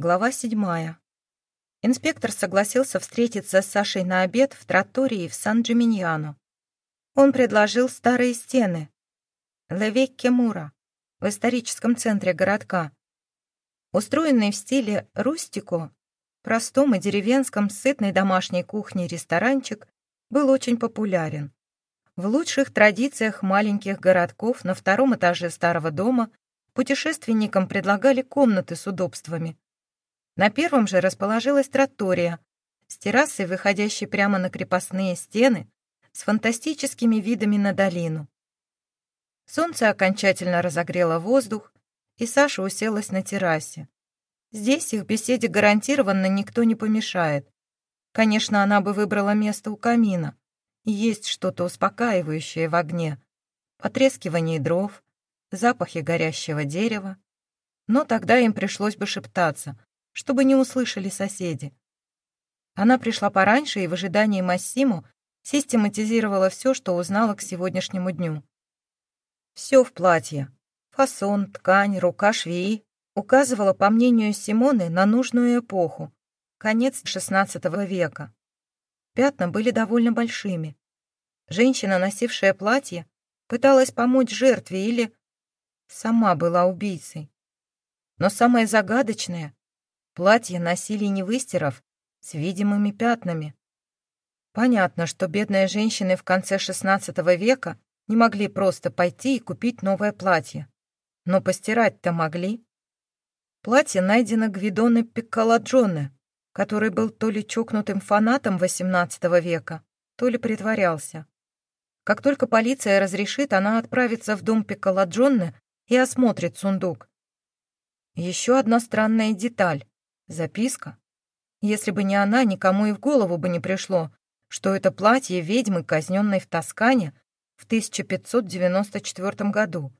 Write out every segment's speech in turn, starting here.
Глава седьмая. Инспектор согласился встретиться с Сашей на обед в тротории в Сан-Джиминьяно. Он предложил старые стены, Левекке Мура, в историческом центре городка. Устроенный в стиле рустико, простом и деревенском сытной домашней кухни ресторанчик был очень популярен. В лучших традициях маленьких городков на втором этаже старого дома путешественникам предлагали комнаты с удобствами. На первом же расположилась тротория с террасой, выходящей прямо на крепостные стены, с фантастическими видами на долину. Солнце окончательно разогрело воздух, и Саша уселась на террасе. Здесь их беседе гарантированно никто не помешает. Конечно, она бы выбрала место у камина, есть что-то успокаивающее в огне. Потрескивание дров, запахи горящего дерева. Но тогда им пришлось бы шептаться, чтобы не услышали соседи. Она пришла пораньше и в ожидании Массиму систематизировала все, что узнала к сегодняшнему дню. Все в платье. Фасон, ткань, рука швеи указывала, по мнению Симоны, на нужную эпоху, конец XVI века. Пятна были довольно большими. Женщина, носившая платье, пыталась помочь жертве или сама была убийцей. Но самое загадочное — платье носили не выстирав, с видимыми пятнами. Понятно, что бедные женщины в конце XVI века не могли просто пойти и купить новое платье. Но постирать-то могли. Платье найдено Гвидоне Пикколаджоне, который был то ли чокнутым фанатом XVIII века, то ли притворялся. Как только полиция разрешит, она отправится в дом Пиколаджонне и осмотрит сундук. Еще одна странная деталь — записка. Если бы не она, никому и в голову бы не пришло, что это платье ведьмы, казненной в Тоскане в 1594 году.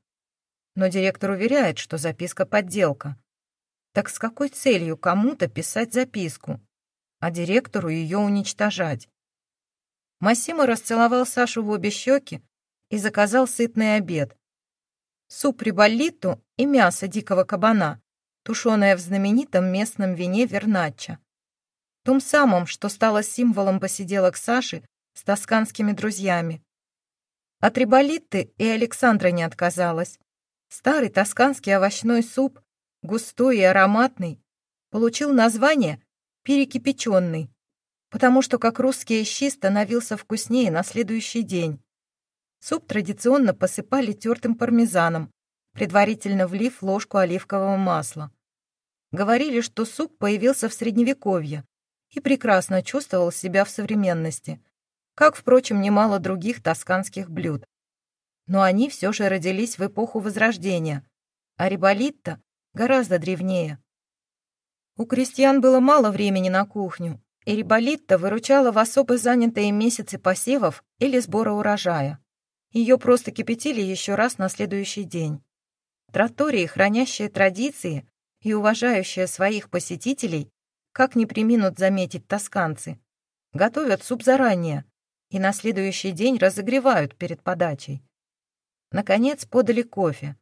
Но директор уверяет, что записка — подделка. Так с какой целью кому-то писать записку, а директору ее уничтожать? Массимо расцеловал Сашу в обе щеки и заказал сытный обед. Суп риболлиту и мясо дикого кабана, тушеное в знаменитом местном вине верначчо. Том самом, что стало символом посиделок Саши с тосканскими друзьями. От риболитты и Александра не отказалась. Старый тосканский овощной суп густой и ароматный, получил название «перекипяченный», потому что, как русские щи, становился вкуснее на следующий день. Суп традиционно посыпали тертым пармезаном, предварительно влив ложку оливкового масла. Говорили, что суп появился в Средневековье и прекрасно чувствовал себя в современности, как, впрочем, немало других тосканских блюд. Но они все же родились в эпоху Возрождения, а риболитто гораздо древнее. У крестьян было мало времени на кухню, и Риболитта выручала в особо занятые месяцы посевов или сбора урожая. Ее просто кипятили еще раз на следующий день. Тротории, хранящие традиции и уважающие своих посетителей, как не приминут заметить тосканцы, готовят суп заранее и на следующий день разогревают перед подачей. Наконец подали кофе,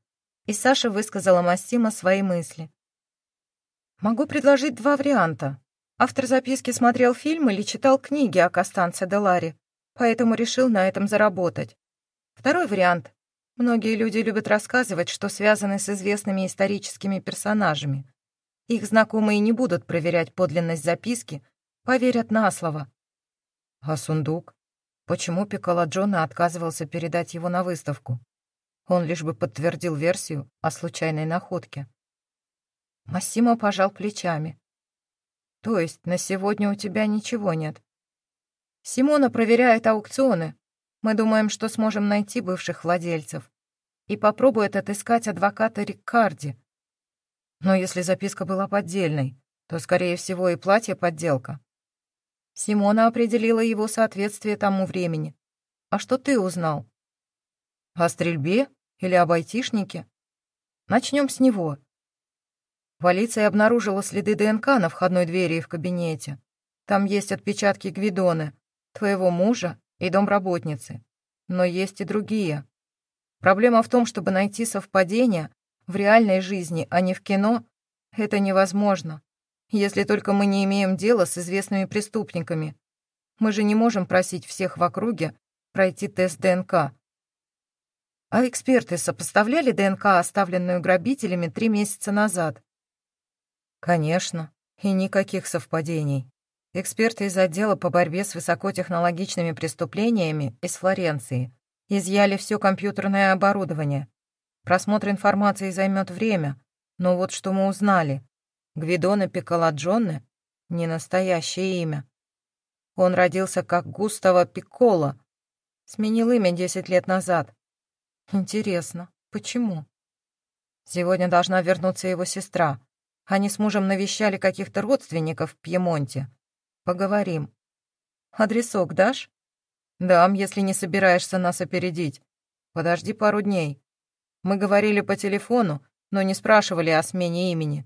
и Саша высказала Массима свои мысли. «Могу предложить два варианта. Автор записки смотрел фильм или читал книги о Костанце де Ларе, поэтому решил на этом заработать. Второй вариант. Многие люди любят рассказывать, что связаны с известными историческими персонажами. Их знакомые не будут проверять подлинность записки, поверят на слово. А сундук? Почему Пикола Джона отказывался передать его на выставку? Он лишь бы подтвердил версию о случайной находке. Массимо пожал плечами. «То есть на сегодня у тебя ничего нет?» «Симона проверяет аукционы. Мы думаем, что сможем найти бывших владельцев. И попробует отыскать адвоката Риккарди. Но если записка была поддельной, то, скорее всего, и платье подделка. Симона определила его соответствие тому времени. А что ты узнал? О стрельбе или об айтишнике? Начнем с него. Полиция обнаружила следы ДНК на входной двери и в кабинете. Там есть отпечатки Гвидоны, твоего мужа и домработницы. Но есть и другие. Проблема в том, чтобы найти совпадения в реальной жизни, а не в кино, это невозможно. если только мы не имеем дела с известными преступниками. Мы же не можем просить всех в округе пройти тест ДНК. А эксперты сопоставляли ДНК, оставленную грабителями три месяца назад? Конечно, и никаких совпадений. Эксперты из отдела по борьбе с высокотехнологичными преступлениями из Флоренции изъяли все компьютерное оборудование. Просмотр информации займет время, но вот что мы узнали. Гвидоне Пиколаджоне — не настоящее имя. Он родился как Густаво Пикколо, сменил имя 10 лет назад. Интересно, почему? Сегодня должна вернуться его сестра. Они с мужем навещали каких-то родственников в Пьемонте. Поговорим. Адресок дашь? Дам, если не собираешься нас опередить. Подожди пару дней. Мы говорили по телефону, но не спрашивали о смене имени.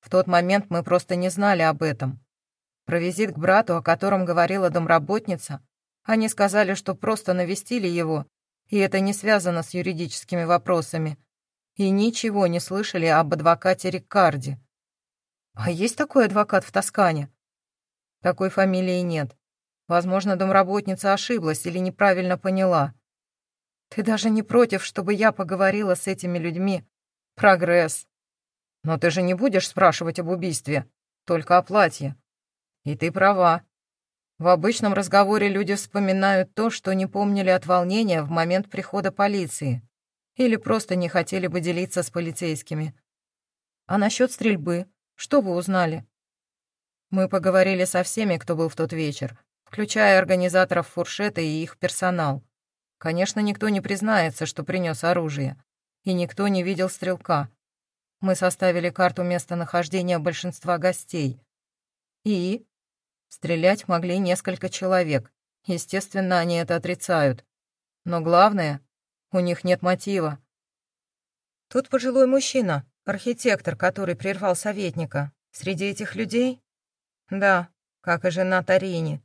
В тот момент мы просто не знали об этом. Про визит к брату, о котором говорила домработница, они сказали, что просто навестили его и это не связано с юридическими вопросами, и ничего не слышали об адвокате Риккарди. А есть такой адвокат в Тоскане? Такой фамилии нет. Возможно, домработница ошиблась или неправильно поняла. Ты даже не против, чтобы я поговорила с этими людьми? Прогресс. Но ты же не будешь спрашивать об убийстве, только о платье. И ты права. В обычном разговоре люди вспоминают то, что не помнили от волнения в момент прихода полиции или просто не хотели бы делиться с полицейскими. А насчет стрельбы, что вы узнали? Мы поговорили со всеми, кто был в тот вечер, включая организаторов фуршета и их персонал. Конечно, никто не признается, что принес оружие, и никто не видел стрелка. Мы составили карту местонахождения большинства гостей. И Стрелять могли несколько человек. Естественно, они это отрицают. Но главное, у них нет мотива. Тут пожилой мужчина, архитектор, который прервал советника. Среди этих людей? Да, как и жена Тарини.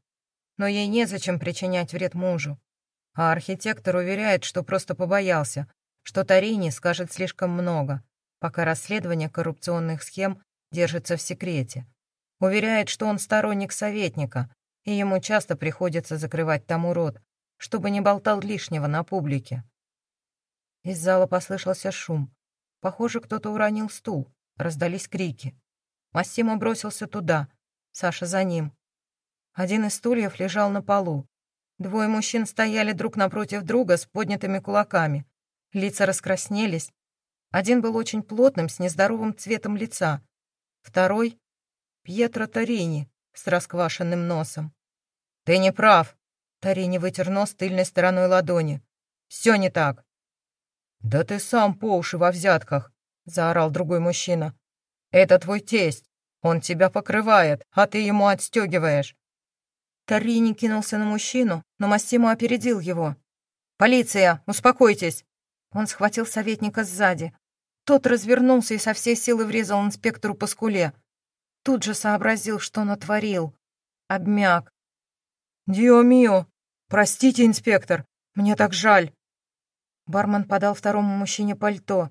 Но ей незачем причинять вред мужу. А архитектор уверяет, что просто побоялся, что Тарини скажет слишком много, пока расследование коррупционных схем держится в секрете. Уверяет, что он сторонник советника, и ему часто приходится закрывать тому рот, чтобы не болтал лишнего на публике. Из зала послышался шум. Похоже, кто-то уронил стул. Раздались крики. Массимо бросился туда, Саша за ним. Один из стульев лежал на полу. Двое мужчин стояли друг напротив друга с поднятыми кулаками. Лица раскраснелись. Один был очень плотным, с нездоровым цветом лица. Второй Пьетро Торини с расквашенным носом. «Ты не прав!» Торини вытер нос тыльной стороной ладони. «Все не так!» «Да ты сам по уши во взятках!» — заорал другой мужчина. «Это твой тесть. Он тебя покрывает, а ты ему отстегиваешь». Торини кинулся на мужчину, но Массимо опередил его. «Полиция! Успокойтесь!» Он схватил советника сзади. Тот развернулся и со всей силы врезал инспектору по скуле. Тут же сообразил, что натворил. Обмяк. «Дио мио! Простите, инспектор, мне так жаль!» Бармен подал второму мужчине пальто.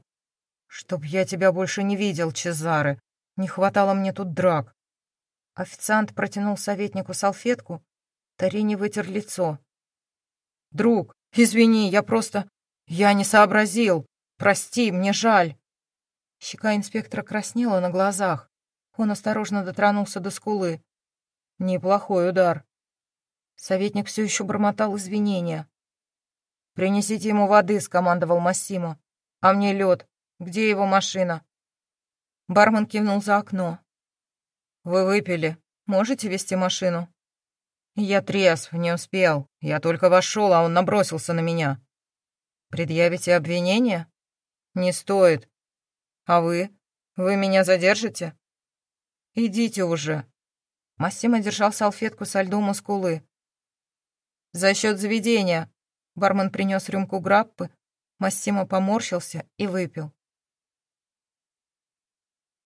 «Чтоб я тебя больше не видел, Чезаре! Не хватало мне тут драк!» Официант протянул советнику салфетку. Тарини вытер лицо. «Друг, извини, я просто... Я не сообразил! Прости, мне жаль!» Щека инспектора краснела на глазах. Он осторожно дотронулся до скулы. Неплохой удар. Советник все еще бормотал извинения. «Принесите ему воды», — скомандовал Массимо. «А мне лед. Где его машина?» Бармен кивнул за окно. «Вы выпили. Можете вести машину?» «Я трезв, не успел. Я только вошел, а он набросился на меня». «Предъявите обвинение?» «Не стоит. А вы? Вы меня задержите?» «Идите уже!» Массимо держал салфетку со льдом у скулы. «За счет заведения!» Бармен принес рюмку граппы. Массимо поморщился и выпил.